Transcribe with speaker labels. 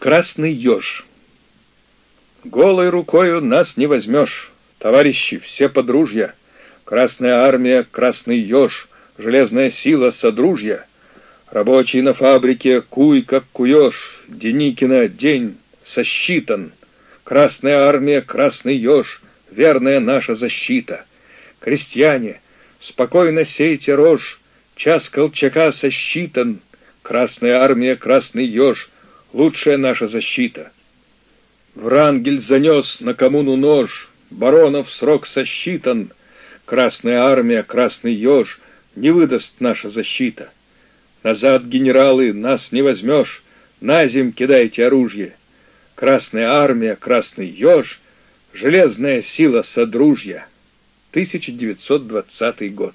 Speaker 1: Красный еж. Голой рукою нас не возьмешь, товарищи, все подружья. Красная армия, красный еж, железная сила, содружья. Рабочий на фабрике, куй, как куешь, Деникина день сосчитан. Красная армия, красный еж, верная наша защита. Крестьяне, спокойно сейте рожь, час Колчака сосчитан. Красная армия, красный еж — лучшая наша защита. Врангель занес на коммуну нож, баронов срок сосчитан, Красная армия, красный еж, не выдаст наша защита. Назад, генералы, нас не возьмешь, на зем кидайте оружие. Красная армия, красный еж, железная сила содружья. 1920 год.